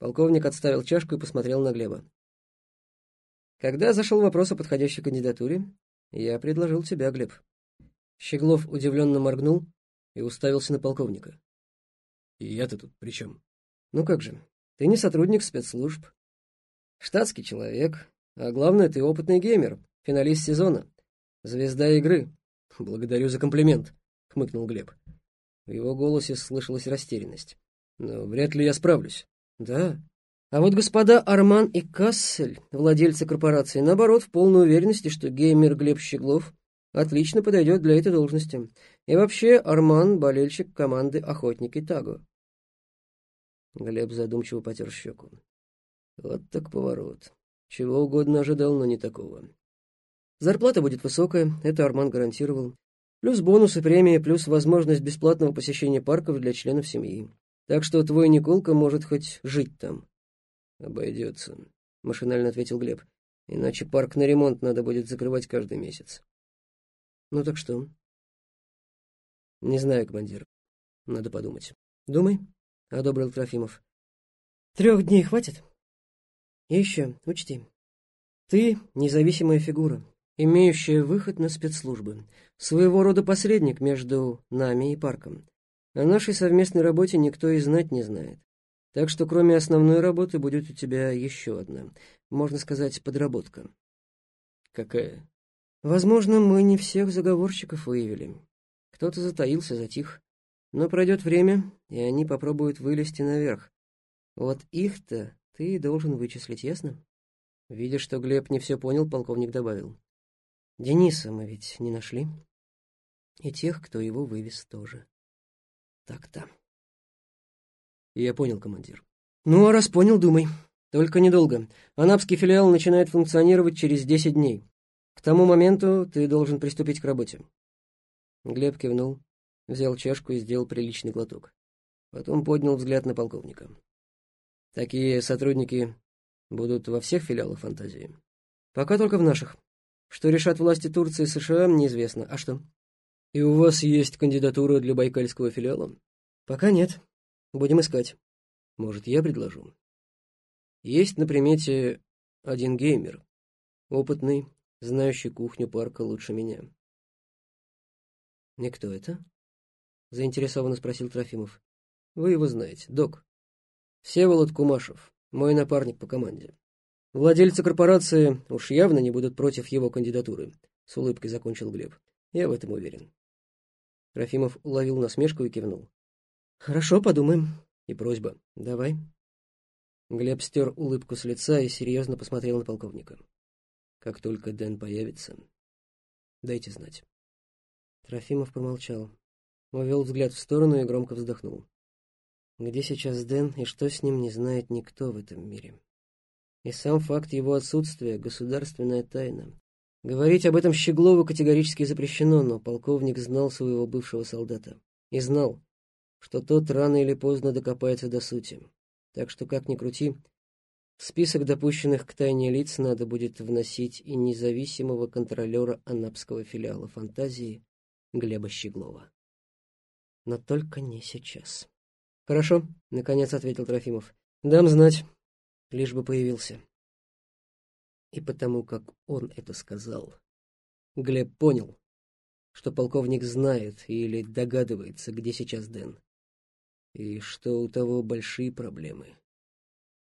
Полковник отставил чашку и посмотрел на Глеба. Когда зашел вопрос о подходящей кандидатуре, я предложил тебя, Глеб. Щеглов удивленно моргнул и уставился на полковника. И я-то тут при чем? Ну как же, ты не сотрудник спецслужб. Штатский человек, а главное, ты опытный геймер, финалист сезона, звезда игры. Благодарю за комплимент, хмыкнул Глеб. В его голосе слышалась растерянность. Но вряд ли я справлюсь. Да. А вот господа Арман и Кассель, владельцы корпорации, наоборот, в полной уверенности, что геймер Глеб Щеглов отлично подойдет для этой должности. И вообще, Арман — болельщик команды «Охотники Таго». Глеб задумчиво потер щеку. Вот так поворот. Чего угодно ожидал, но не такого. Зарплата будет высокая, это Арман гарантировал. Плюс бонусы, премии, плюс возможность бесплатного посещения парков для членов семьи. Так что твой Николка может хоть жить там. Обойдется, машинально ответил Глеб. Иначе парк на ремонт надо будет закрывать каждый месяц. Ну так что? Не знаю, командир. Надо подумать. Думай. — одобрил Трофимов. «Трех дней хватит? И еще, учти, ты — независимая фигура, имеющая выход на спецслужбы, своего рода посредник между нами и парком. О нашей совместной работе никто и знать не знает. Так что кроме основной работы будет у тебя еще одна, можно сказать, подработка». «Какая?» «Возможно, мы не всех заговорщиков выявили. Кто-то затаился, затих. Но пройдет время, и они попробуют вылезти наверх. Вот их-то ты должен вычислить, ясно? Видя, что Глеб не все понял, полковник добавил. Дениса мы ведь не нашли. И тех, кто его вывез тоже. Так-то. Я понял, командир. Ну, а раз понял, думай. Только недолго. Анапский филиал начинает функционировать через 10 дней. К тому моменту ты должен приступить к работе. Глеб кивнул, взял чашку и сделал приличный глоток. Потом поднял взгляд на полковника. Такие сотрудники будут во всех филиалах фантазии. Пока только в наших. Что решат власти Турции и США, неизвестно. А что? И у вас есть кандидатура для байкальского филиала? Пока нет. Будем искать. Может, я предложу? Есть на примете один геймер. Опытный, знающий кухню парка лучше меня. И кто это? — заинтересованно спросил Трофимов. «Вы его знаете, док. Всеволод Кумашев, мой напарник по команде. Владельцы корпорации уж явно не будут против его кандидатуры», — с улыбкой закончил Глеб. «Я в этом уверен». Трофимов уловил насмешку и кивнул. «Хорошо, подумаем. И просьба. Давай». Глеб стер улыбку с лица и серьезно посмотрел на полковника. «Как только Дэн появится, дайте знать». Трофимов промолчал. Увел взгляд в сторону и громко вздохнул. Где сейчас Дэн и что с ним не знает никто в этом мире. И сам факт его отсутствия — государственная тайна. Говорить об этом Щеглову категорически запрещено, но полковник знал своего бывшего солдата. И знал, что тот рано или поздно докопается до сути. Так что, как ни крути, в список допущенных к тайне лиц надо будет вносить и независимого контролера анапского филиала фантазии Глеба Щеглова но только не сейчас. «Хорошо», — наконец ответил Трофимов. «Дам знать, лишь бы появился». И потому, как он это сказал, Глеб понял, что полковник знает или догадывается, где сейчас Дэн, и что у того большие проблемы.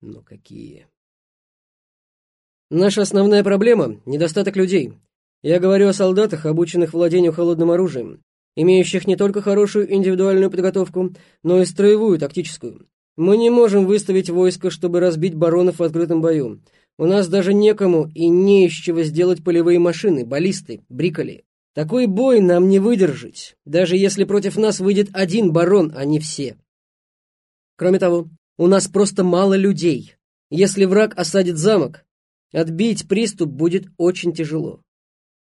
Но какие? Наша основная проблема — недостаток людей. Я говорю о солдатах, обученных владению холодным оружием, имеющих не только хорошую индивидуальную подготовку, но и строевую, тактическую. Мы не можем выставить войско, чтобы разбить баронов в открытом бою. У нас даже некому и не из чего сделать полевые машины, баллисты, бриколи. Такой бой нам не выдержать, даже если против нас выйдет один барон, а не все. Кроме того, у нас просто мало людей. Если враг осадит замок, отбить приступ будет очень тяжело.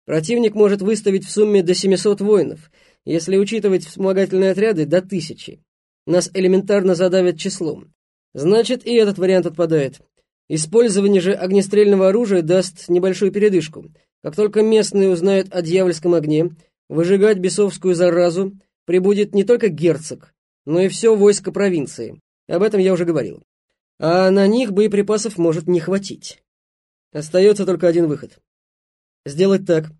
Противник может выставить в сумме до 700 воинов, если учитывать вспомогательные отряды, до тысячи. Нас элементарно задавят числом. Значит, и этот вариант отпадает. Использование же огнестрельного оружия даст небольшую передышку. Как только местные узнают о дьявольском огне, выжигать бесовскую заразу прибудет не только герцог, но и все войско провинции. Об этом я уже говорил. а на них боеприпасов может не хватить. Остается только один выход. Сделать так,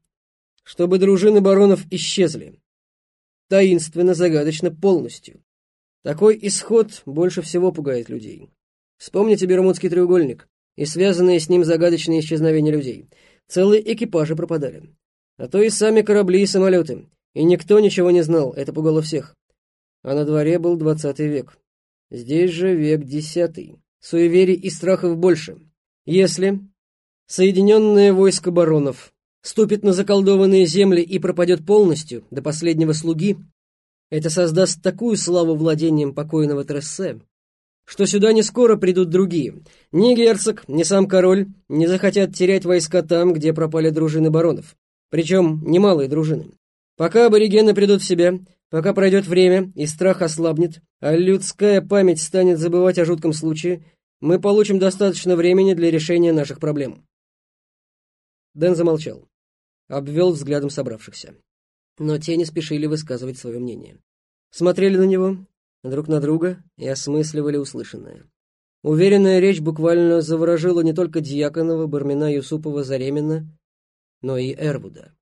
чтобы дружины баронов исчезли. Таинственно, загадочно, полностью. Такой исход больше всего пугает людей. Вспомните Бермудский треугольник и связанные с ним загадочные исчезновения людей. Целые экипажи пропадали. А то и сами корабли и самолеты. И никто ничего не знал, это пугало всех. А на дворе был двадцатый век. Здесь же век десятый. Суеверий и страхов больше. Если Соединенное войско баронов ступит на заколдованные земли и пропадет полностью, до последнего слуги, это создаст такую славу владением покойного Трессе, что сюда не скоро придут другие. Ни герцог, ни сам король не захотят терять войска там, где пропали дружины баронов. Причем немалые дружины. Пока аборигены придут в себя, пока пройдет время и страх ослабнет, а людская память станет забывать о жутком случае, мы получим достаточно времени для решения наших проблем. Дэн замолчал, обвел взглядом собравшихся. Но те не спешили высказывать свое мнение. Смотрели на него, друг на друга и осмысливали услышанное. Уверенная речь буквально заворожила не только Дьяконова, Бармина, Юсупова, Заремина, но и Эрвуда.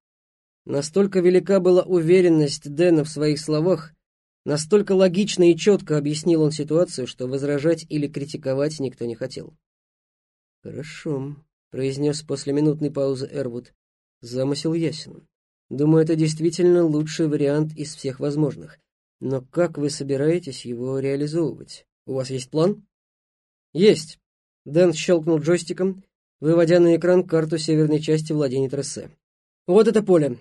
Настолько велика была уверенность Дэна в своих словах, настолько логично и четко объяснил он ситуацию, что возражать или критиковать никто не хотел. «Хорошо», — произнес после минутной паузы Эрвуд. «Замысел ясен. Думаю, это действительно лучший вариант из всех возможных. Но как вы собираетесь его реализовывать? У вас есть план? Есть. Дэн щелкнул джойстиком, выводя на экран карту северной части владений трассе. Вот это поле.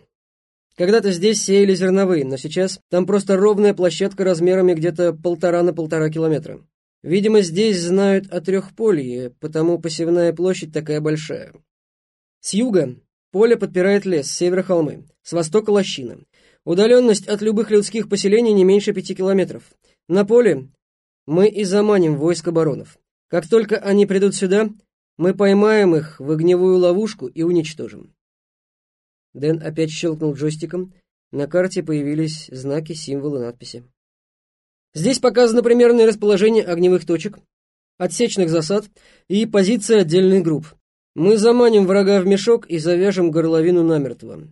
Когда-то здесь сеяли зерновые, но сейчас там просто ровная площадка размерами где-то полтора на полтора километра. Видимо, здесь знают о трехполье, потому посевная площадь такая большая. С юга поле подпирает лес, с севера холмы, с востока лощина. Удаленность от любых людских поселений не меньше пяти километров. На поле мы и заманим войско баронов. Как только они придут сюда, мы поймаем их в огневую ловушку и уничтожим. Дэн опять щелкнул джойстиком. На карте появились знаки, символы, надписи. Здесь показано примерное расположение огневых точек, отсечных засад и позиции отдельных групп. Мы заманим врага в мешок и завяжем горловину намертво.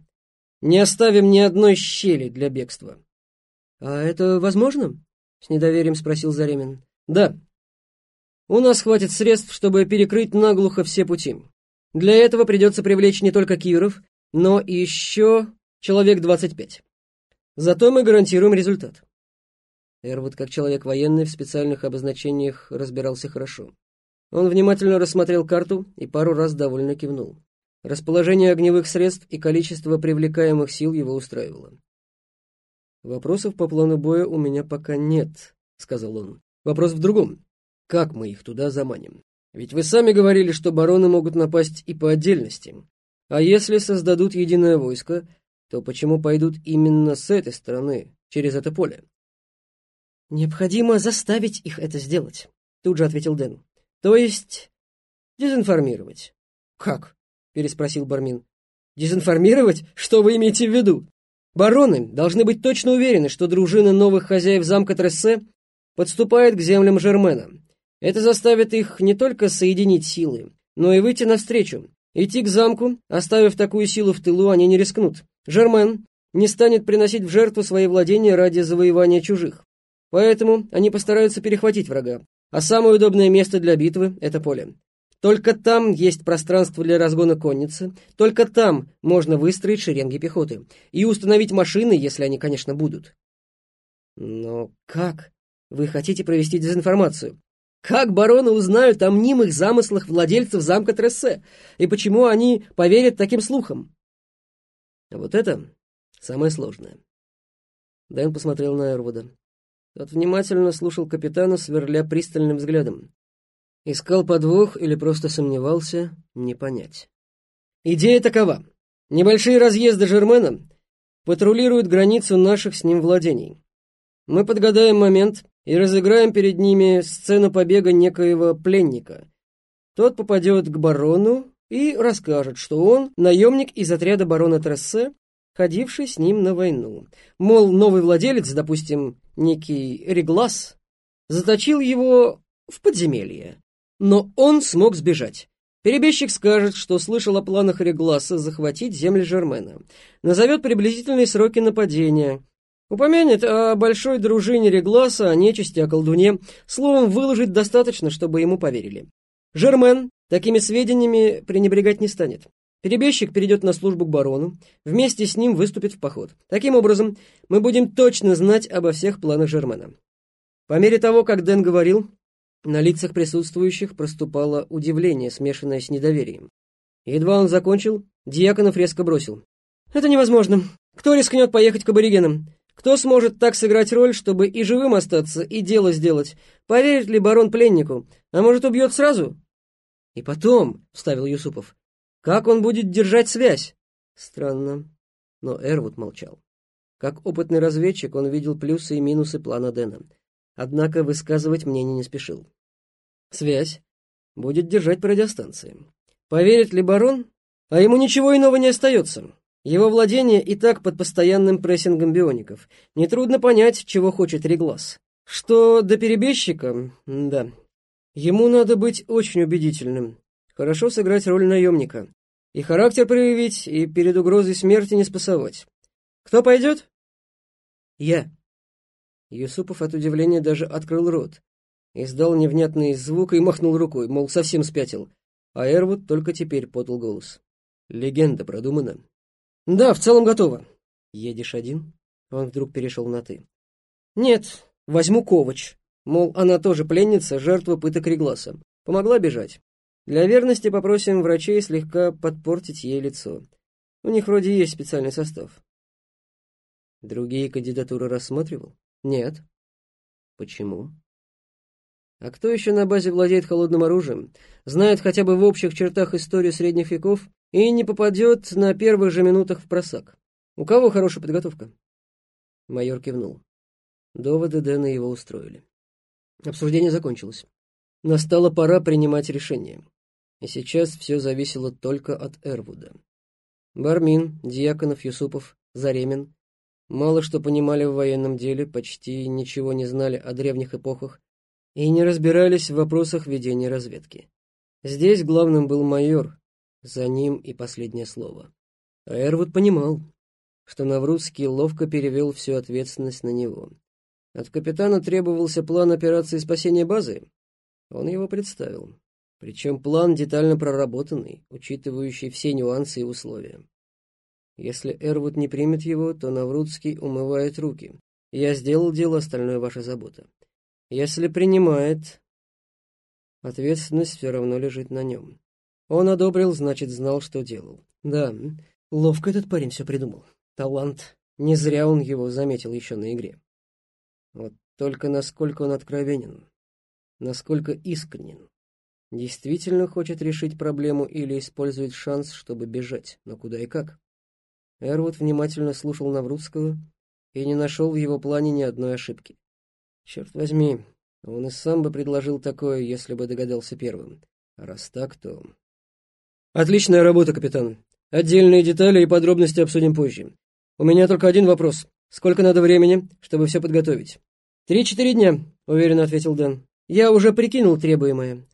Не оставим ни одной щели для бегства. — А это возможно? — с недоверием спросил Заремин. — Да. У нас хватит средств, чтобы перекрыть наглухо все пути. Для этого придется привлечь не только Киров, но и еще человек двадцать пять. Зато мы гарантируем результат. Эрвуд, как человек военный, в специальных обозначениях разбирался хорошо. Он внимательно рассмотрел карту и пару раз довольно кивнул. Расположение огневых средств и количество привлекаемых сил его устраивало. «Вопросов по плану боя у меня пока нет», — сказал он. «Вопрос в другом. Как мы их туда заманим? Ведь вы сами говорили, что бароны могут напасть и по отдельности. А если создадут единое войско, то почему пойдут именно с этой стороны, через это поле?» «Необходимо заставить их это сделать», — тут же ответил Дэн. «То есть дезинформировать». «Как?» — переспросил Бармин. «Дезинформировать? Что вы имеете в виду? Бароны должны быть точно уверены, что дружина новых хозяев замка Трессе подступает к землям Жермена. Это заставит их не только соединить силы, но и выйти навстречу. Идти к замку, оставив такую силу в тылу, они не рискнут. Жермен не станет приносить в жертву свои владения ради завоевания чужих. Поэтому они постараются перехватить врага. А самое удобное место для битвы — это поле. Только там есть пространство для разгона конницы, только там можно выстроить шеренги пехоты и установить машины, если они, конечно, будут. Но как вы хотите провести дезинформацию? Как бароны узнают о мнимых замыслах владельцев замка Трессе, и почему они поверят таким слухам? Вот это самое сложное. Дэн посмотрел на Эрвуда. Тот внимательно слушал капитана, сверля пристальным взглядом. Искал подвох или просто сомневался, не понять. Идея такова. Небольшие разъезды Жермена патрулируют границу наших с ним владений. Мы подгадаем момент и разыграем перед ними сцену побега некоего пленника. Тот попадет к барону и расскажет, что он наемник из отряда барона Трессе, ходивший с ним на войну. Мол, новый владелец, допустим, некий Реглас, заточил его в подземелье, Но он смог сбежать. Перебежчик скажет, что слышал о планах Регласа захватить земли Жермена. Назовет приблизительные сроки нападения. Упомянет о большой дружине Регласа, о нечисти, о колдуне. Словом, выложить достаточно, чтобы ему поверили. Жермен такими сведениями пренебрегать не станет. Перебежчик перейдет на службу к барону, вместе с ним выступит в поход. Таким образом, мы будем точно знать обо всех планах Жермена. По мере того, как Дэн говорил, на лицах присутствующих проступало удивление, смешанное с недоверием. Едва он закончил, Дьяконов резко бросил. «Это невозможно. Кто рискнет поехать к аборигенам? Кто сможет так сыграть роль, чтобы и живым остаться, и дело сделать? Поверит ли барон пленнику? А может, убьет сразу?» «И потом», — вставил Юсупов, как он будет держать связь? Странно. Но Эрвуд молчал. Как опытный разведчик, он видел плюсы и минусы плана Дэна. Однако высказывать мнение не спешил. Связь будет держать по радиостанции. Поверит ли барон? А ему ничего иного не остается. Его владение и так под постоянным прессингом биоников. Нетрудно понять, чего хочет Реглас. Что до перебежчика, да. Ему надо быть очень убедительным. Хорошо сыграть роль наемника. И характер проявить, и перед угрозой смерти не спасовать. Кто пойдет? Я. Юсупов от удивления даже открыл рот. Издал невнятный звук и махнул рукой, мол, совсем спятил. А Эрвуд только теперь подал голос. Легенда продумана. Да, в целом готово. Едешь один? Он вдруг перешел на «ты». Нет, возьму Ковач. Мол, она тоже пленница, жертва пыток Регласа. Помогла бежать. Для верности попросим врачей слегка подпортить ей лицо. У них вроде есть специальный состав. Другие кандидатуры рассматривал? Нет. Почему? А кто еще на базе владеет холодным оружием, знает хотя бы в общих чертах историю средних веков и не попадет на первых же минутах в просак? У кого хорошая подготовка? Майор кивнул. Доводы Дэна его устроили. Обсуждение закончилось. Настала пора принимать решение. И сейчас все зависело только от Эрвуда. Бармин, Дьяконов, Юсупов, Заремин мало что понимали в военном деле, почти ничего не знали о древних эпохах и не разбирались в вопросах ведения разведки. Здесь главным был майор, за ним и последнее слово. А Эрвуд понимал, что Наврудский ловко перевел всю ответственность на него. От капитана требовался план операции спасения базы. Он его представил. Причем план детально проработанный, учитывающий все нюансы и условия. Если Эрвуд не примет его, то Наврудский умывает руки. Я сделал дело, остальное ваша забота. Если принимает, ответственность все равно лежит на нем. Он одобрил, значит, знал, что делал. Да, ловко этот парень все придумал. Талант. Не зря он его заметил еще на игре. Вот только насколько он откровенен, насколько искренен. Действительно хочет решить проблему или использует шанс, чтобы бежать, но куда и как? Эрвуд внимательно слушал Наврудского и не нашел в его плане ни одной ошибки. Черт возьми, он и сам бы предложил такое, если бы догадался первым. Раз так, то... Отличная работа, капитан. Отдельные детали и подробности обсудим позже. У меня только один вопрос. Сколько надо времени, чтобы все подготовить? Три-четыре дня, уверенно ответил Дэн. Я уже прикинул требуемое.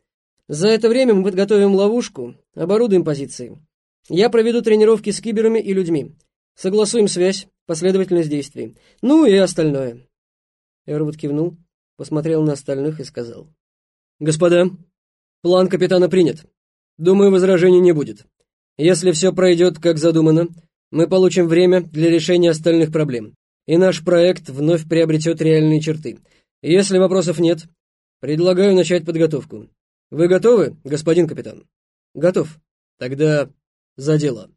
За это время мы подготовим ловушку, оборудуем позиции. Я проведу тренировки с киберами и людьми. Согласуем связь, последовательность действий. Ну и остальное. Эрвуд кивнул, посмотрел на остальных и сказал. «Господа, план капитана принят. Думаю, возражений не будет. Если все пройдет, как задумано, мы получим время для решения остальных проблем, и наш проект вновь приобретет реальные черты. Если вопросов нет, предлагаю начать подготовку. Вы готовы, господин капитан? Готов. Тогда за дело.